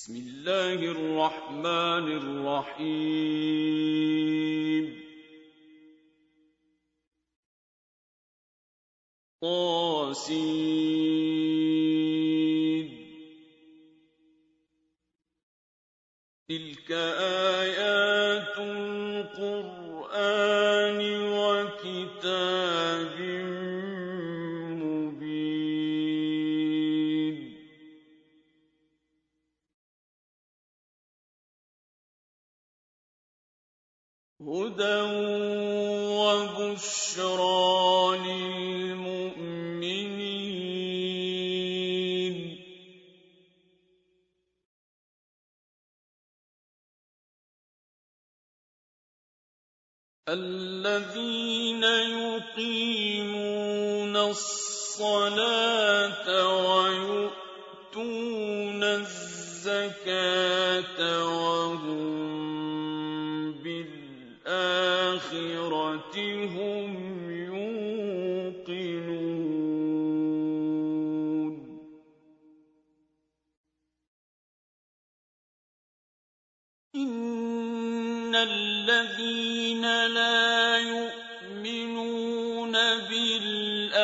بسم الله الرحمن الرحيم. طاسين. تلك آيات القرآن وكتاب وبشرى للمؤمنين. الذين يقيمون الصلاة ويؤتون الزكاة هم يوقنون. إِنَّ الَّذِينَ لَا يُؤْمِنُونَ بِالْآخِرَةِ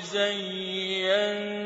زَيَّنَّا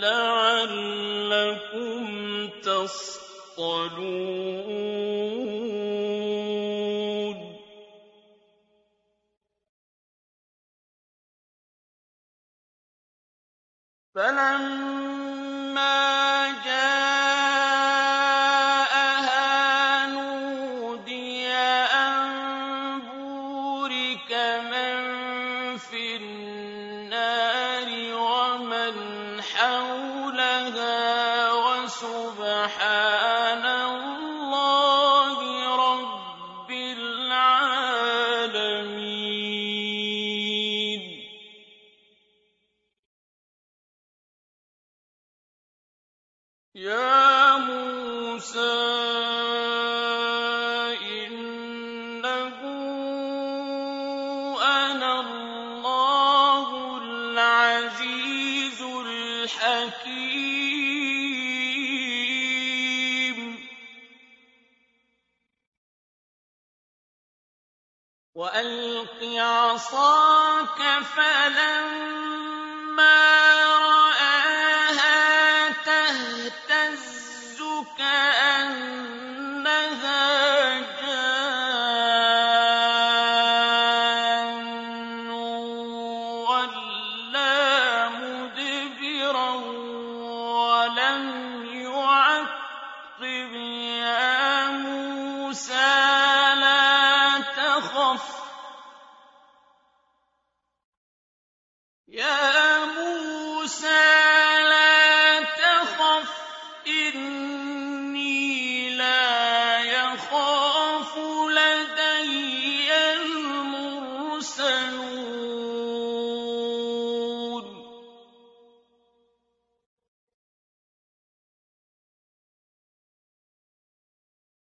لَّعَلَّكُمْ تَصْطَلُونَ. فَلَمَّا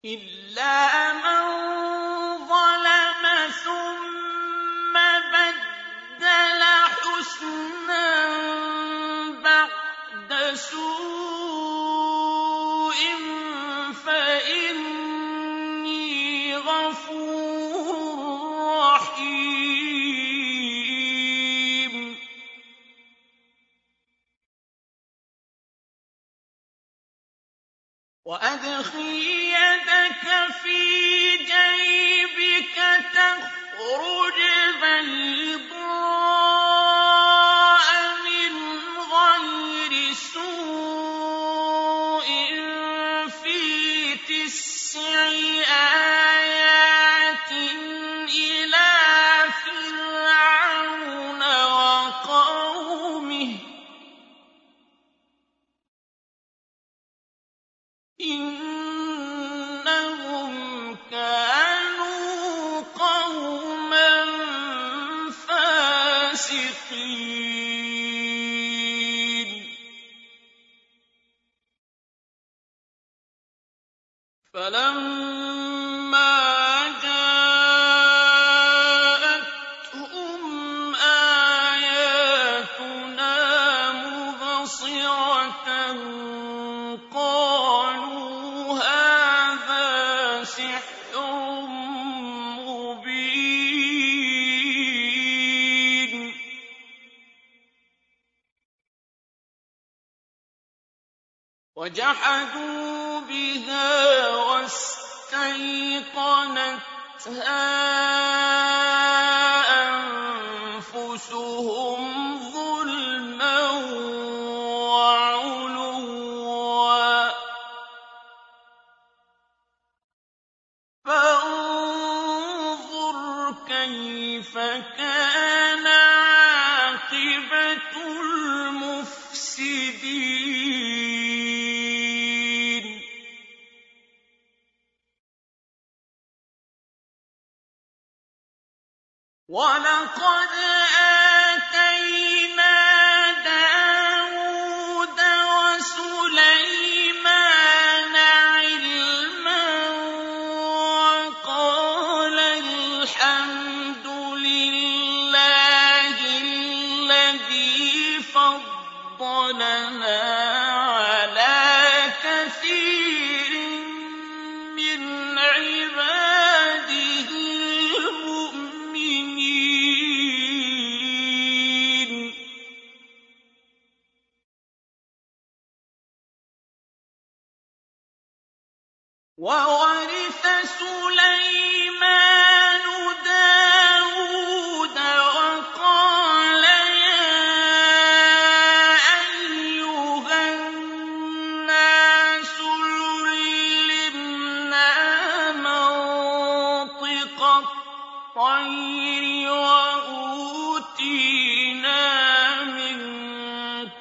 إلا من ظلم ثم بدل حسنا بعد سوء وَجَحَدُوا بِهَا وَاسْتَيْقَنَتْهَا أَنفُسُهُمْ الطير وأوتينا من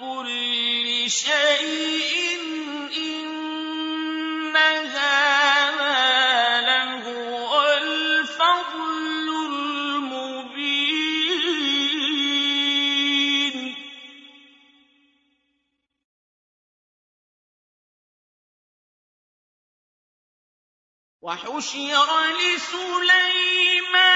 كل شيء إن هذا لهو الفضل المبين. وحشر لسليمان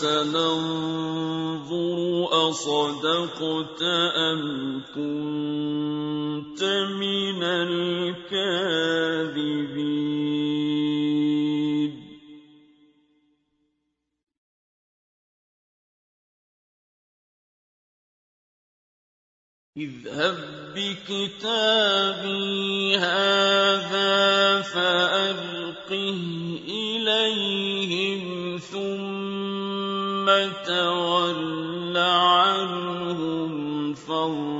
سننظر أصدقت أم كنت من الكاذبين؟ اذهب بكتابي هذا تَوَلَّ عَنْهُمْ فانظر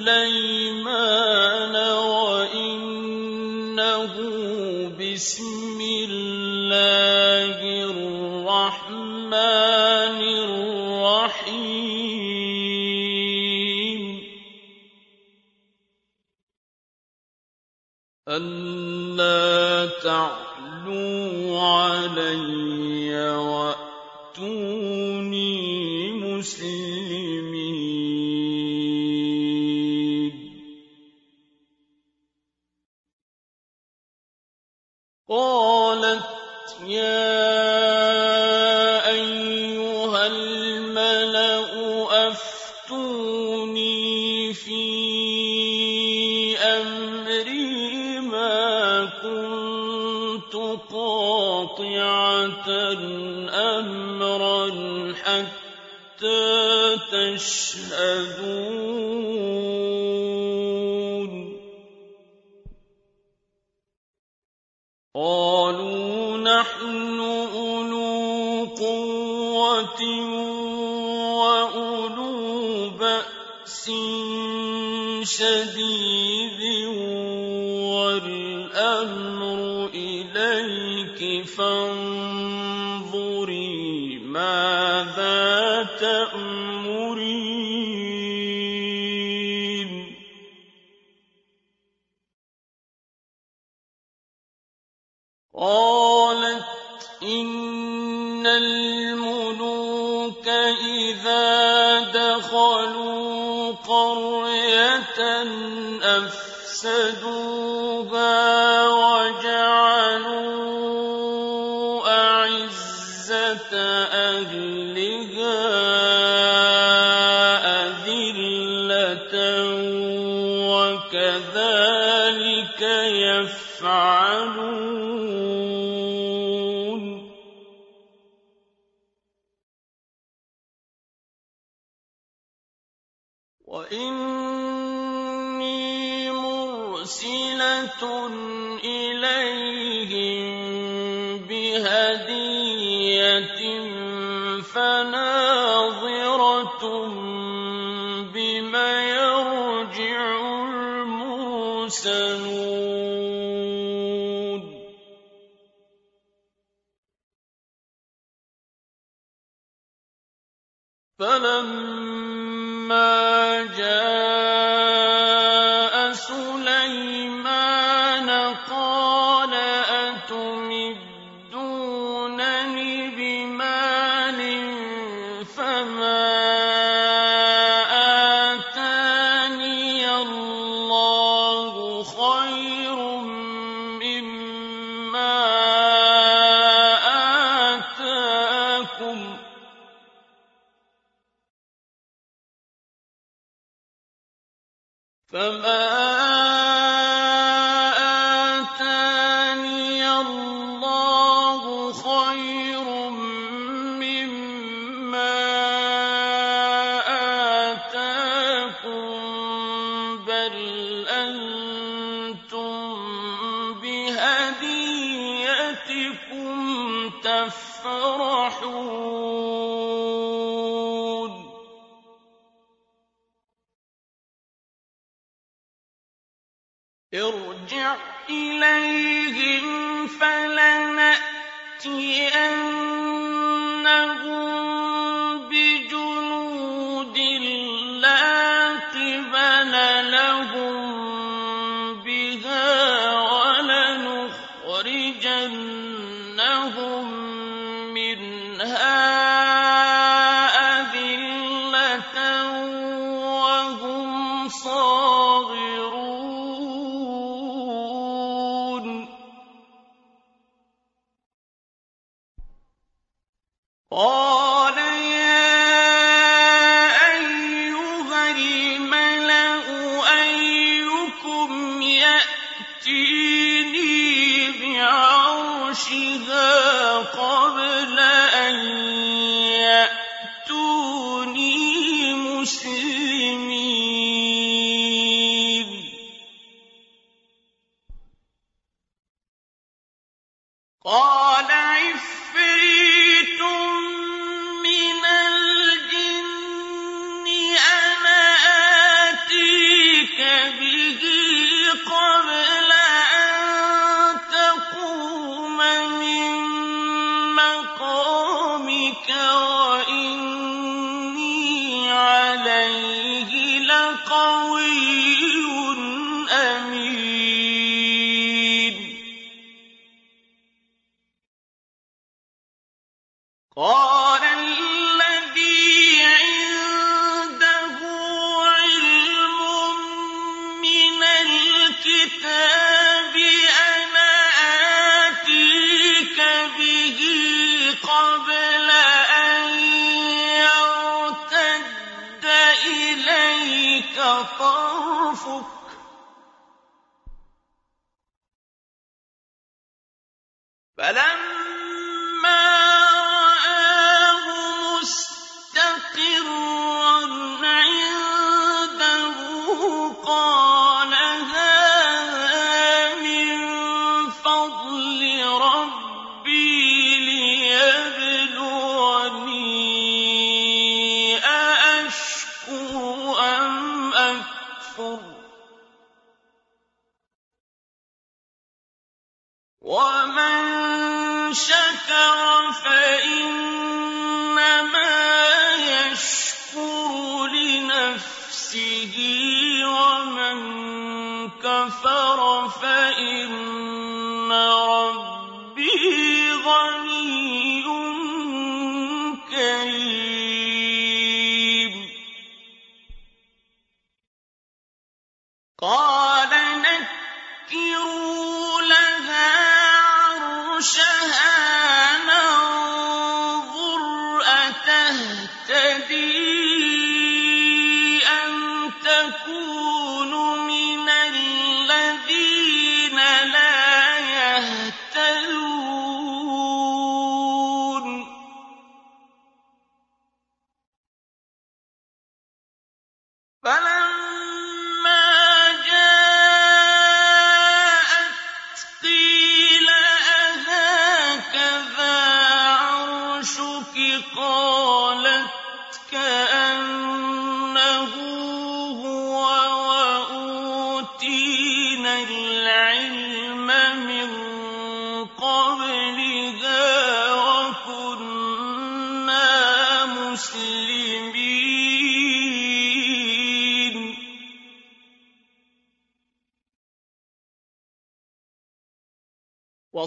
سليمان وإنه بسم إن الملوك إذا دخلوا قرية أفسدوا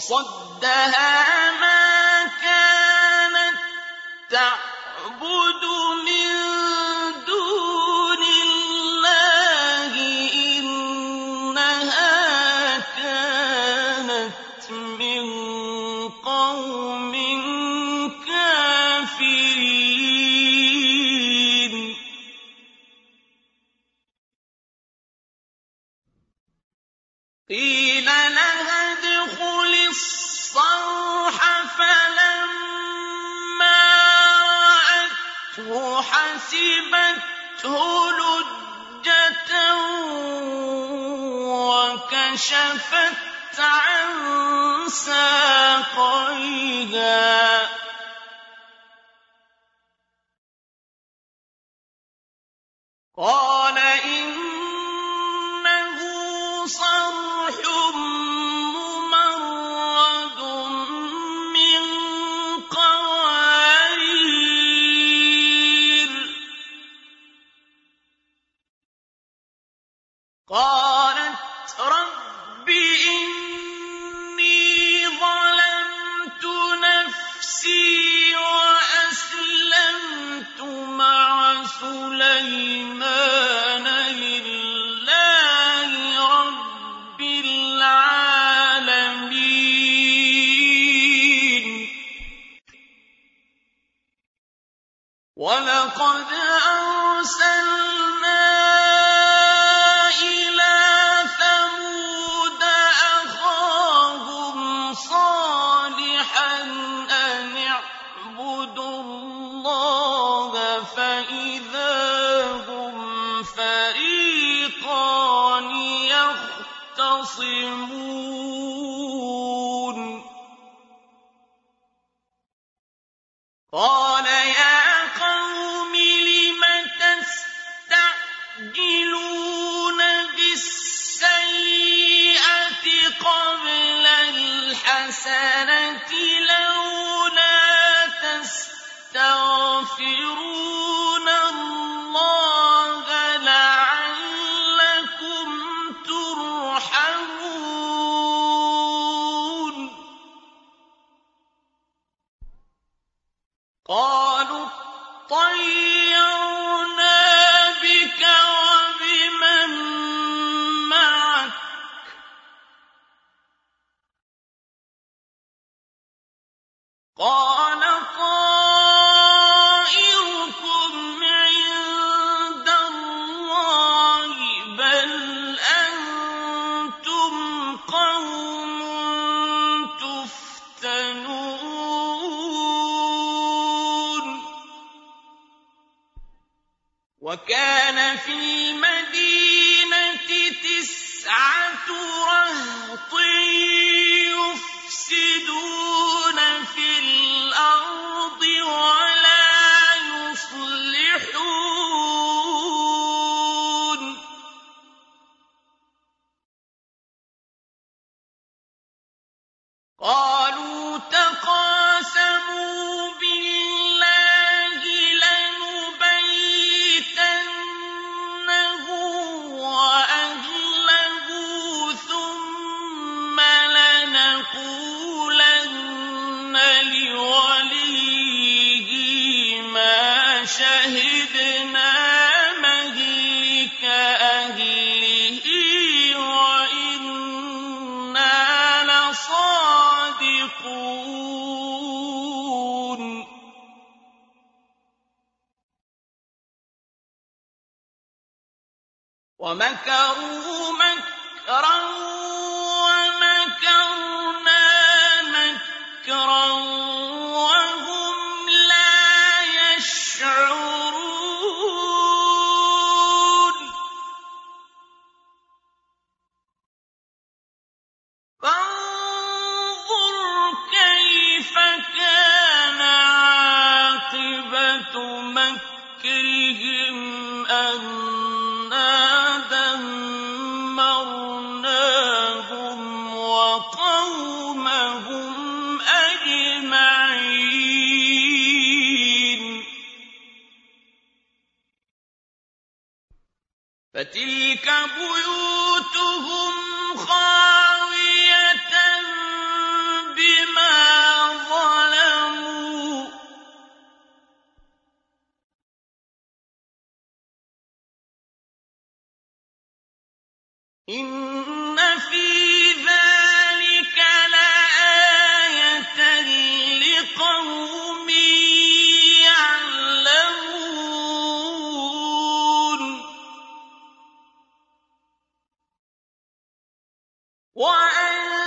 وصدها ما كانت تعبد من دون الله إنها كانت من قوم كافرين. قيل فَلَمَّا رَأَتْهُ حَسِبَتْهُ لُجَّةً وَكَشَفَتْ عَن سَاقَيْهَا. قَالَ وَلَقَدْ أَرْسَلْنَا الْحَسَنَةِ ۖ لَوْلَا تَسْتَغْفِرُونَ وَأَنجَيْنَا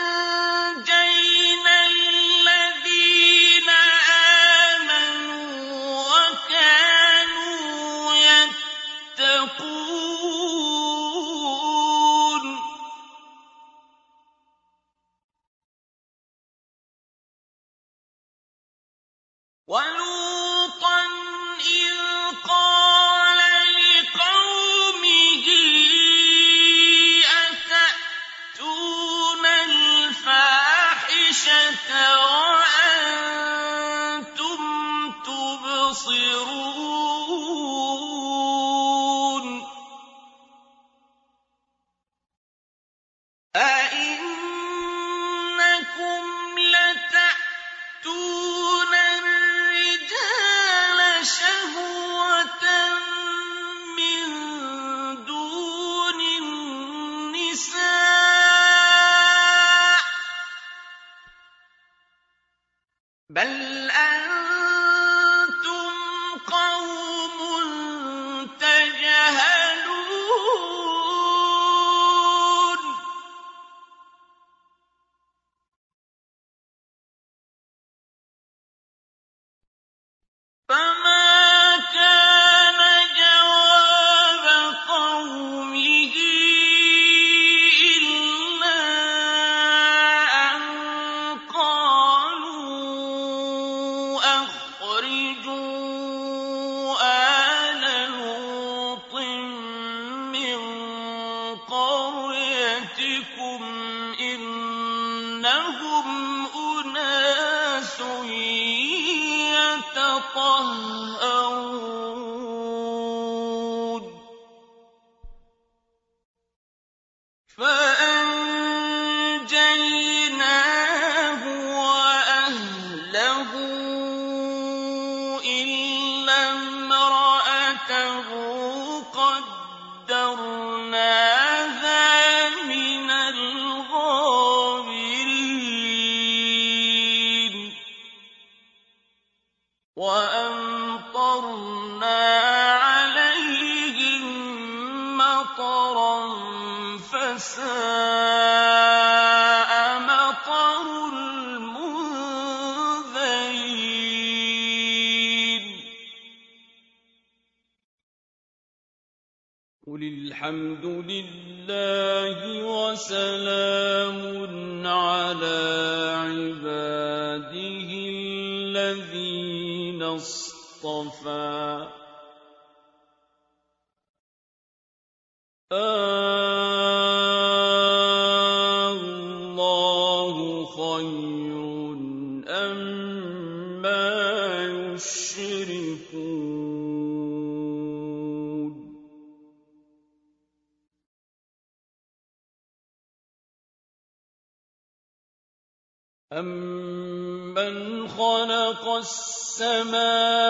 خلق السماوات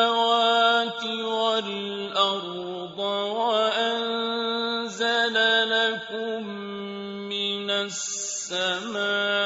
والأرض وأنزل لكم من السماء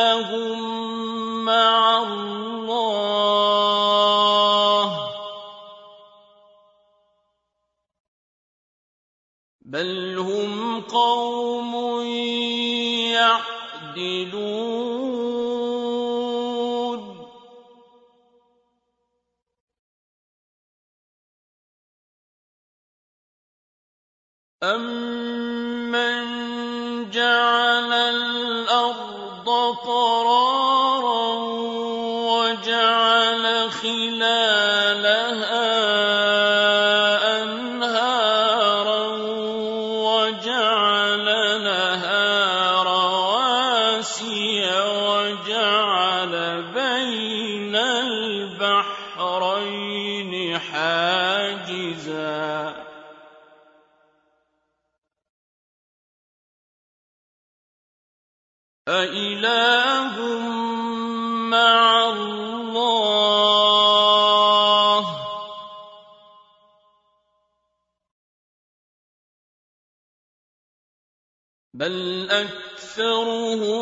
بل أكثرهم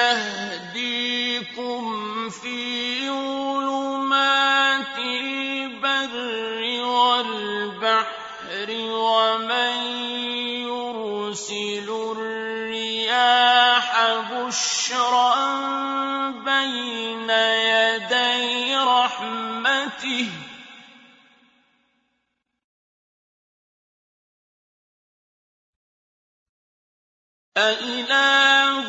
يهديكم في ظلمات البر والبحر ومن يرسل الرياح بشرا بين يدي رحمته أإله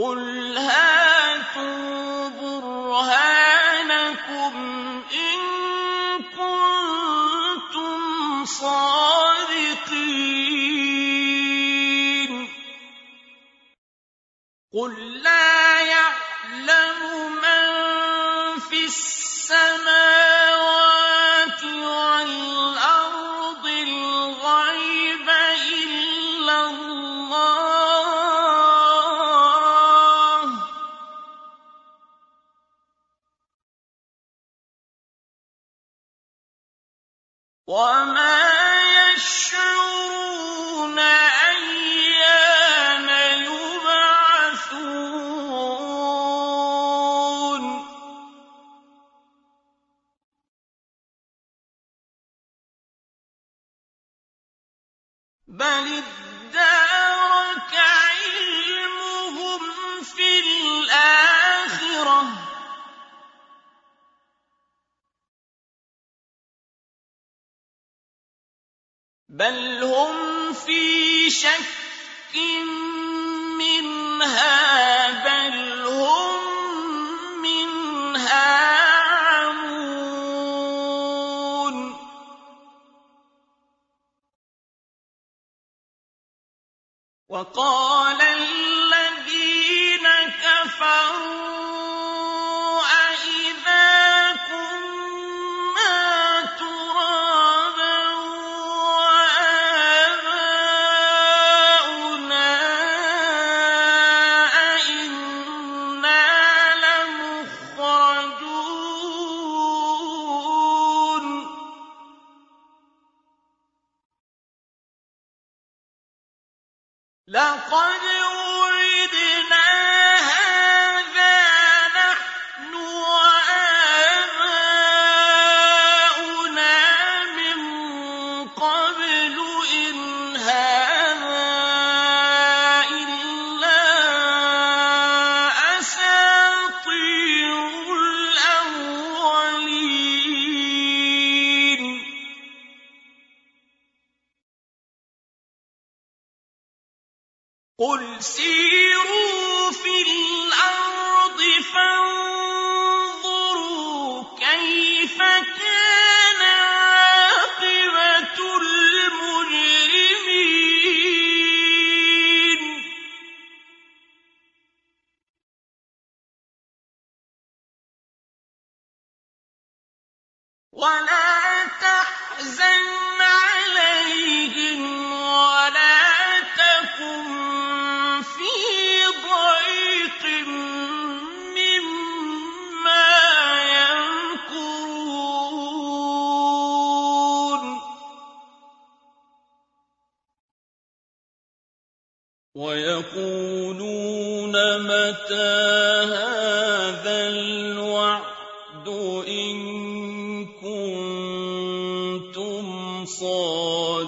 قل هاتوا برهانكم إن كنتم صادقين قل لا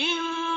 إن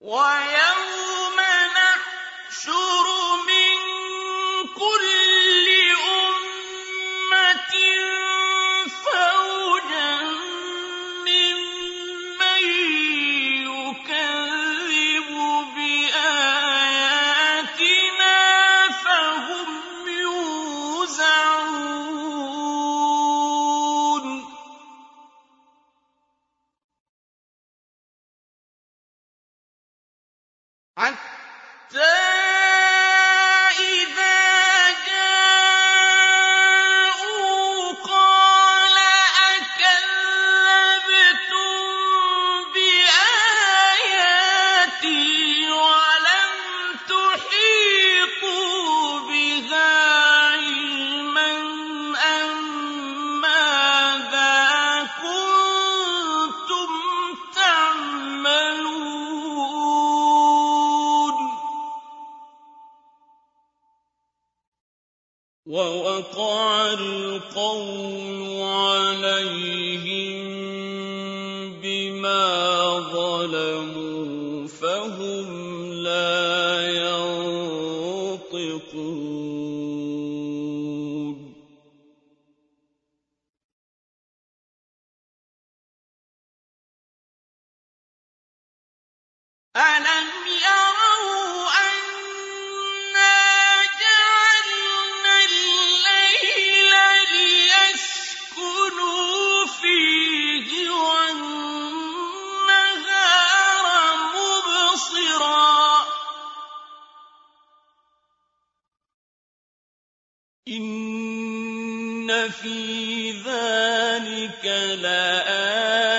وَيَوْمَ نَحْشُرُ فِي ذَٰلِكَ لَآيَاتٍ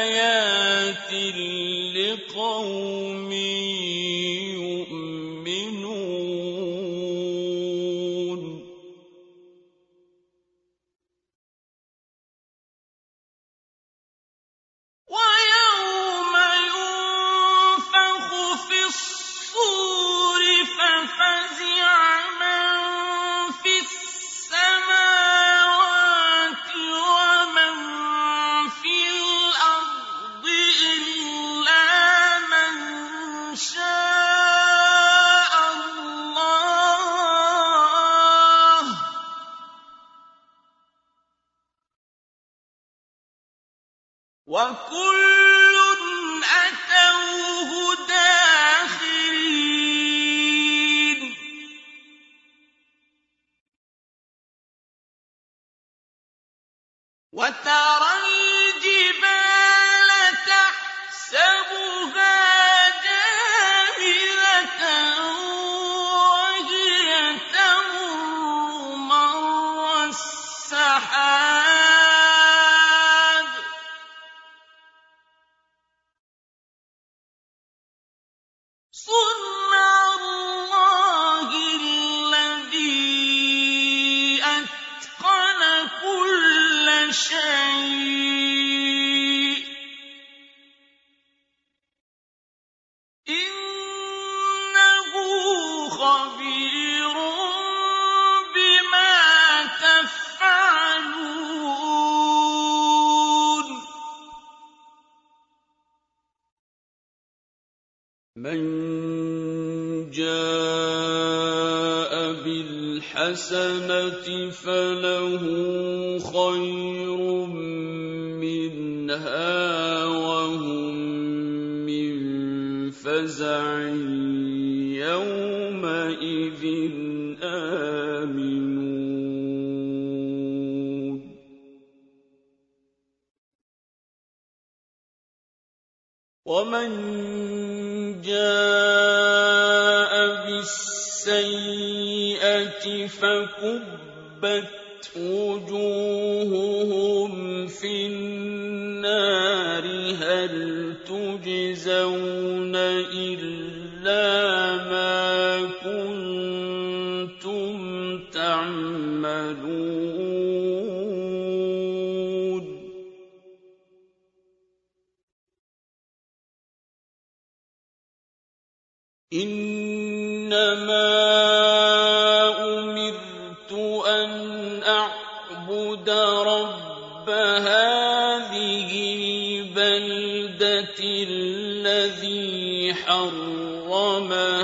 الذي حرمها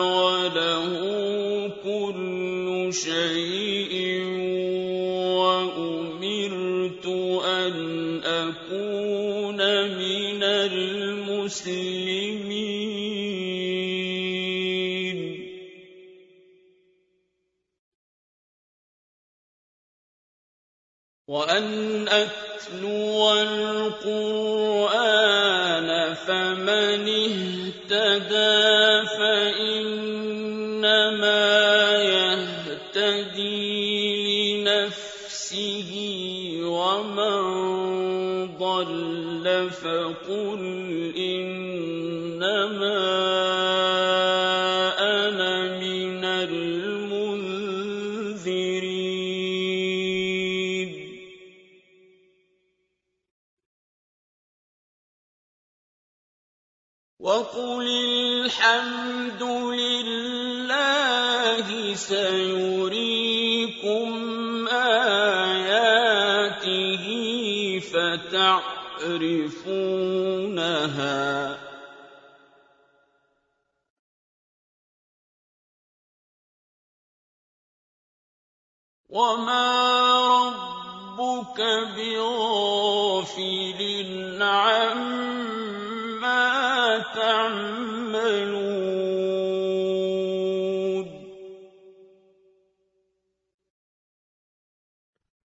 وله كل شيء